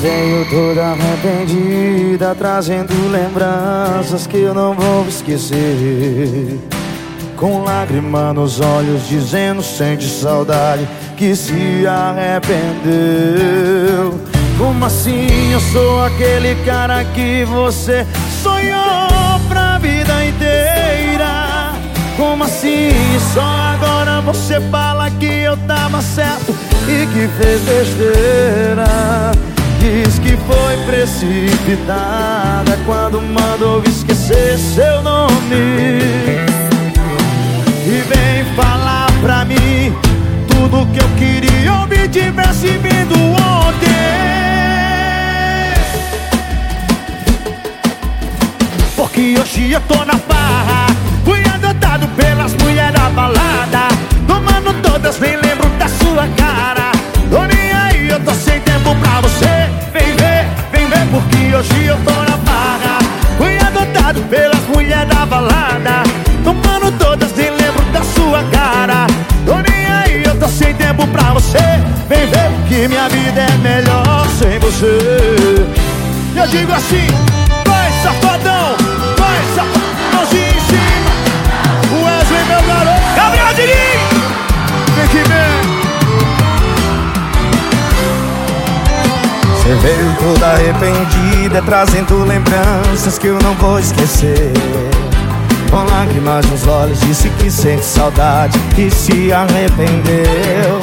veio toda arrependida, trazendo lembranças que eu não vou esquecer. Com lágrima nos olhos, dizendo sente saudade, que se arrependeu. Como assim eu sou aquele cara que você sonhou pra vida inteira? Como assim só agora você fala que eu tava certo e que fez besteira? Diz que foi precipitada quando mandou esquecer seu nome. E vem falar pra mim tudo que eu queria ouvir tivesse vindo ontem. Porque hoje eu tô na farra, Adotado pelas mulheres da balada. Tomando todas, nem lembro da sua cara. Tô nem aí, eu tô sem tempo pra você. Vem ver que minha vida é melhor sem você. Eu digo assim, Você veio toda arrependida, trazendo lembranças que eu não vou esquecer. Com lágrimas nos olhos, disse que sente saudade e se arrependeu.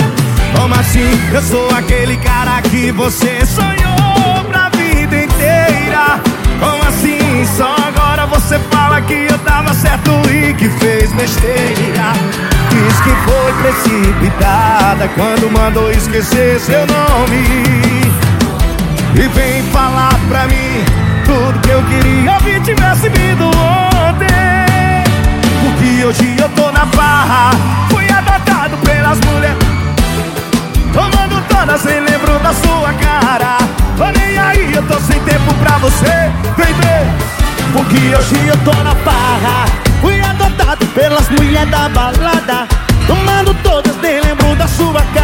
Como assim? Eu sou aquele cara que você sonhou pra vida inteira. Como assim? Só agora você fala que eu tava certo e que fez besteira. Diz que foi precipitada quando mandou esquecer seu nome. E vem falar pra mim tudo que eu queria ouvir tivesse vindo ontem. Porque hoje eu tô na barra, fui adotado pelas mulheres. Tomando todas, nem lembro da sua cara. Tô nem aí, eu tô sem tempo pra você. Vem ver, Porque hoje eu tô na barra Fui adotado pelas mulheres da balada Tomando todas, nem lembro da sua cara